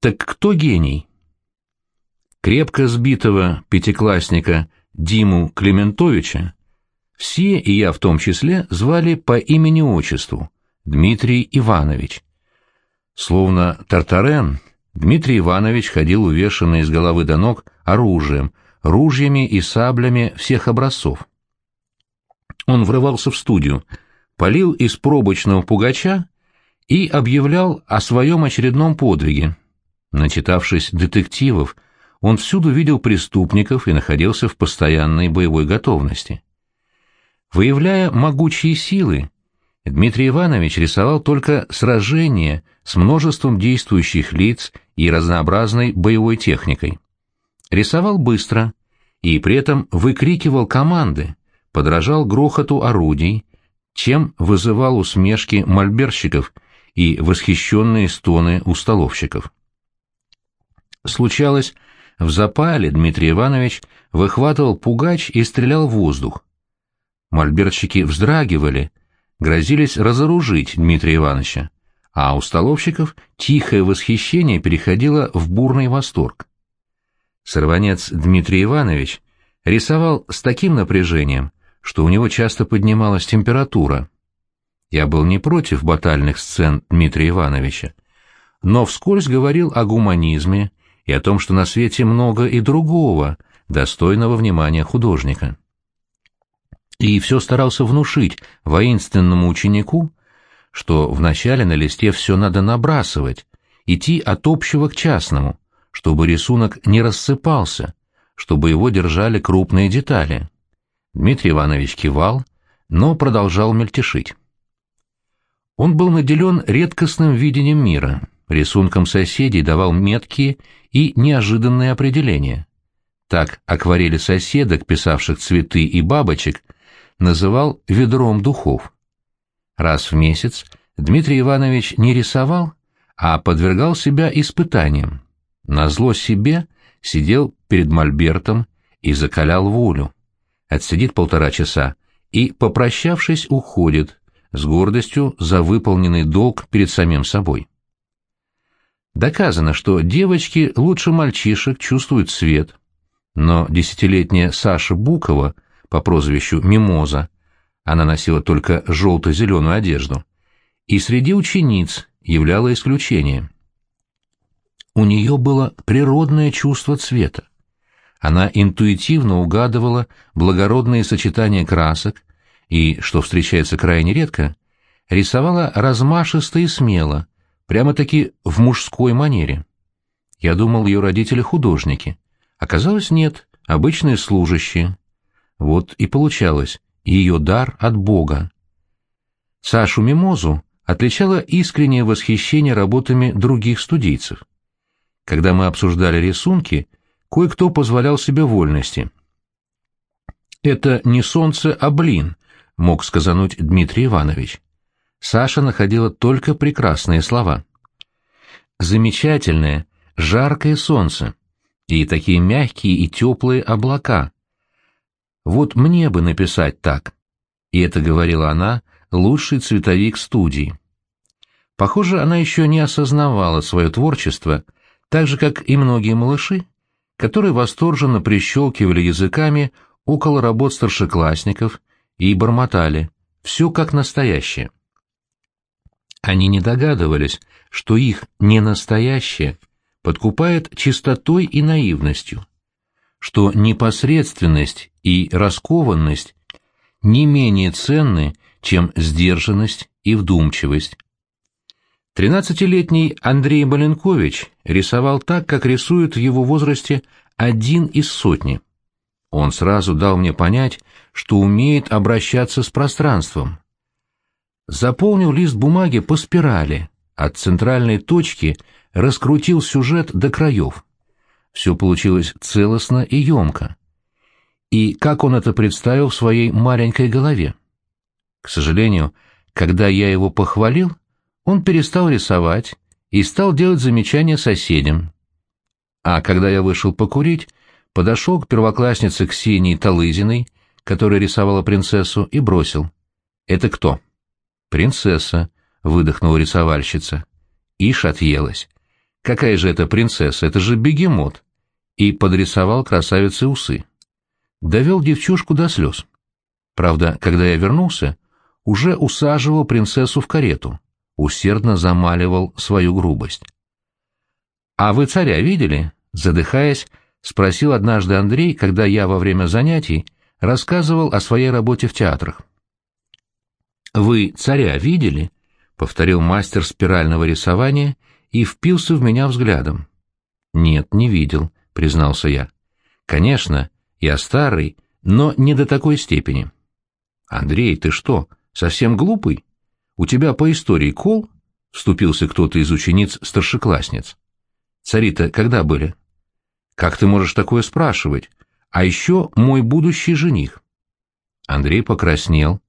Так кто гений? Крепко сбитого пятиклассника Диму Клементовича все, и я в том числе, звали по имени-отчеству Дмитрий Иванович. Словно Тартарен, Дмитрий Иванович ходил увешанный с головы до ног оружием, ружьями и саблями всех образцов. Он врывался в студию, полил из пробочного пугача и объявлял о своем очередном подвиге. Начитавшись детективов, он всюду видел преступников и находился в постоянной боевой готовности. Выявляя могучие силы, Дмитрий Иванович рисовал только сражения с множеством действующих лиц и разнообразной боевой техникой. Рисовал быстро и при этом выкрикивал команды, подражал грохоту орудий, чем вызывал усмешки мольберщиков и восхищенные стоны устоловщиков. Случалось, в запале Дмитрий Иванович выхватывал пугач и стрелял в воздух. Мольбертщики вздрагивали, грозились разоружить Дмитрия Ивановича, а у столовщиков тихое восхищение переходило в бурный восторг. Сорванец Дмитрий Иванович рисовал с таким напряжением, что у него часто поднималась температура. Я был не против батальных сцен Дмитрия Ивановича, но вскользь говорил о гуманизме и о том, что на свете много и другого, достойного внимания художника и все старался внушить воинственному ученику, что вначале на листе все надо набрасывать, идти от общего к частному, чтобы рисунок не рассыпался, чтобы его держали крупные детали. Дмитрий Иванович кивал, но продолжал мельтешить. Он был наделен редкостным видением мира, рисункам соседей давал меткие и неожиданные определения. Так акварели соседок, писавших цветы и бабочек, называл ведром духов. Раз в месяц Дмитрий Иванович не рисовал, а подвергал себя испытаниям. Назло себе сидел перед мольбертом и закалял волю. Отсидит полтора часа и, попрощавшись, уходит, с гордостью за выполненный долг перед самим собой. Доказано, что девочки лучше мальчишек чувствуют свет, но десятилетняя Саша Букова — по прозвищу Мимоза, она носила только желто-зеленую одежду, и среди учениц являла исключение. У нее было природное чувство цвета. Она интуитивно угадывала благородные сочетания красок и, что встречается крайне редко, рисовала размашисто и смело, прямо-таки в мужской манере. Я думал, ее родители художники. Оказалось, нет, обычные служащие, вот и получалось ее дар от Бога. Сашу Мимозу отличало искреннее восхищение работами других студийцев. Когда мы обсуждали рисунки, кое-кто позволял себе вольности. «Это не солнце, а блин», — мог сказануть Дмитрий Иванович. Саша находила только прекрасные слова. «Замечательное, жаркое солнце и такие мягкие и теплые облака», вот мне бы написать так. И это говорила она, лучший цветовик студии. Похоже, она еще не осознавала свое творчество, так же, как и многие малыши, которые восторженно прищелкивали языками около работ старшеклассников и бормотали «все как настоящее». Они не догадывались, что их ненастоящее подкупает чистотой и наивностью, что непосредственность и раскованность не менее ценны, чем сдержанность и вдумчивость. Тринадцатилетний Андрей Маленкович рисовал так, как рисует в его возрасте один из сотни. Он сразу дал мне понять, что умеет обращаться с пространством. Заполнил лист бумаги по спирали, от центральной точки раскрутил сюжет до краев все получилось целостно и емко. И как он это представил в своей маленькой голове? К сожалению, когда я его похвалил, он перестал рисовать и стал делать замечания соседям. А когда я вышел покурить, подошел к первокласснице Ксении Талызиной, которая рисовала принцессу, и бросил. «Это кто?» «Принцесса», — выдохнула рисовальщица. Ишь отъелась. какая же это принцесса, это же бегемот, и подрисовал красавице усы. Довел девчушку до слез. Правда, когда я вернулся, уже усаживал принцессу в карету, усердно замаливал свою грубость. «А вы царя видели?» — задыхаясь, спросил однажды Андрей, когда я во время занятий рассказывал о своей работе в театрах. «Вы царя видели?» — повторил мастер спирального рисования и впился в меня взглядом. «Нет, не видел», — признался я. «Конечно, я старый, но не до такой степени». «Андрей, ты что, совсем глупый? У тебя по истории кол?» — вступился кто-то из учениц-старшеклассниц. Цари-то когда были? Как ты можешь такое спрашивать? А еще мой будущий жених. Андрей покраснел,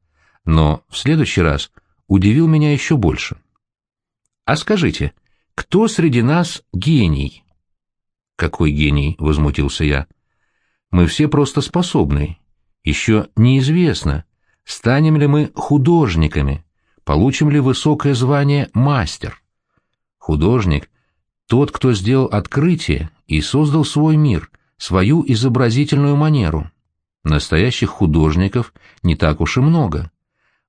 но в следующий раз удивил меня еще больше. А скажите, кто среди нас гений? Какой гений? Возмутился я. Мы все просто способны. Еще неизвестно, станем ли мы художниками, получим ли высокое звание мастер. Художник тот, кто сделал открытие и создал свой мир, свою изобразительную манеру. Настоящих художников не так уж и много.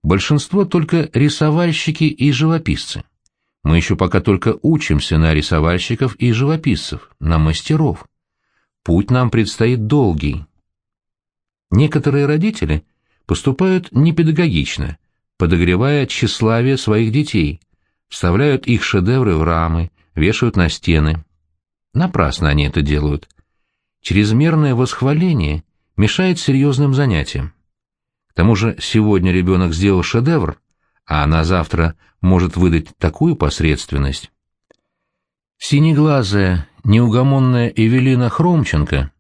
Большинство только рисовальщики и живописцы. Мы еще пока только учимся на рисовальщиков и живописцев, на мастеров. Путь нам предстоит долгий. Некоторые родители поступают непедагогично, подогревая тщеславие своих детей, вставляют их шедевры в рамы, вешают на стены. Напрасно они это делают. Чрезмерное восхваление мешает серьезным занятиям. К тому же сегодня ребенок сделал шедевр, а на завтра может выдать такую посредственность. Синеглазая, неугомонная Эвелина Хромченко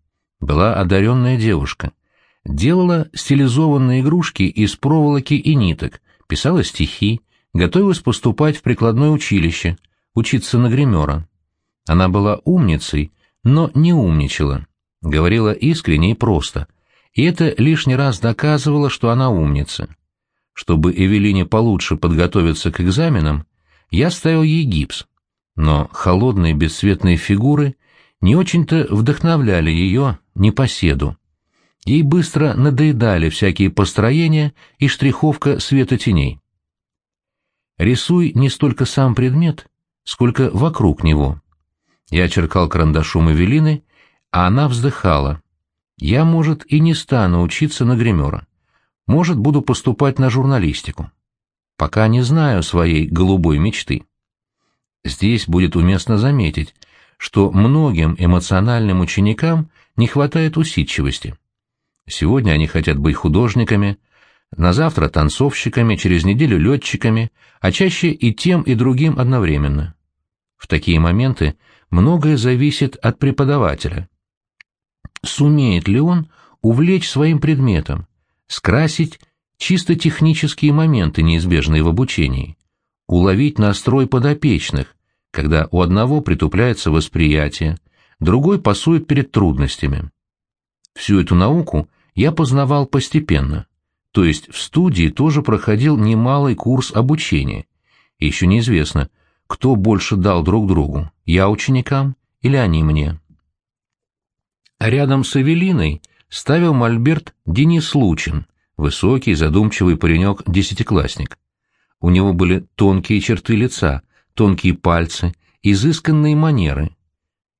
была одаренная девушка. Делала стилизованные игрушки из проволоки и ниток, писала стихи, готовилась поступать в прикладное училище – учиться на гримера. Она была умницей, но не умничала, говорила искренне и просто, и это лишний раз доказывало, что она умница. Чтобы Эвелине получше подготовиться к экзаменам, я ставил ей гипс, но холодные бесцветные фигуры не очень-то вдохновляли ее непоседу. Ей быстро надоедали всякие построения и штриховка света теней. Рисуй не столько сам предмет, сколько вокруг него. Я черкал карандашом Эвелины, а она вздыхала. Я, может, и не стану учиться на гримера. Может, буду поступать на журналистику. Пока не знаю своей голубой мечты. Здесь будет уместно заметить, что многим эмоциональным ученикам не хватает усидчивости. Сегодня они хотят быть художниками, на завтра танцовщиками, через неделю летчиками, а чаще и тем, и другим одновременно. В такие моменты многое зависит от преподавателя. Сумеет ли он увлечь своим предметом, скрасить чисто технические моменты, неизбежные в обучении, уловить настрой подопечных, когда у одного притупляется восприятие, другой пасует перед трудностями. Всю эту науку я познавал постепенно, то есть в студии тоже проходил немалый курс обучения. Еще неизвестно, кто больше дал друг другу, я ученикам или они мне. Рядом с Эвелиной ставил мольберт Денис Лучин, высокий, задумчивый паренек-десятиклассник. У него были тонкие черты лица, тонкие пальцы, изысканные манеры.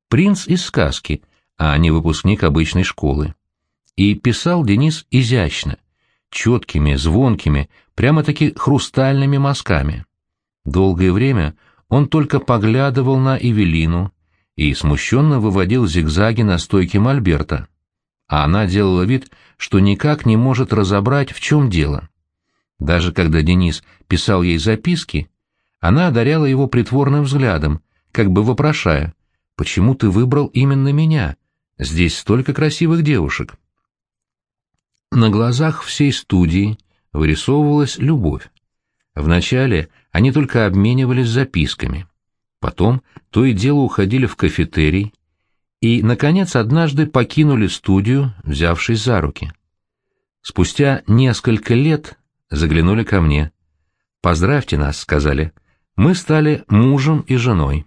Принц из сказки, а не выпускник обычной школы. И писал Денис изящно, четкими, звонкими, прямо-таки хрустальными мазками. Долгое время он только поглядывал на Эвелину и смущенно выводил зигзаги на стойке мольберта, а она делала вид, что никак не может разобрать, в чем дело. Даже когда Денис писал ей записки, она одаряла его притворным взглядом, как бы вопрошая, «Почему ты выбрал именно меня? Здесь столько красивых девушек». На глазах всей студии вырисовывалась любовь. Вначале они только обменивались записками. Потом то и дело уходили в кафетерий и, наконец, однажды покинули студию, взявшись за руки. Спустя несколько лет заглянули ко мне. «Поздравьте нас», — сказали. «Мы стали мужем и женой».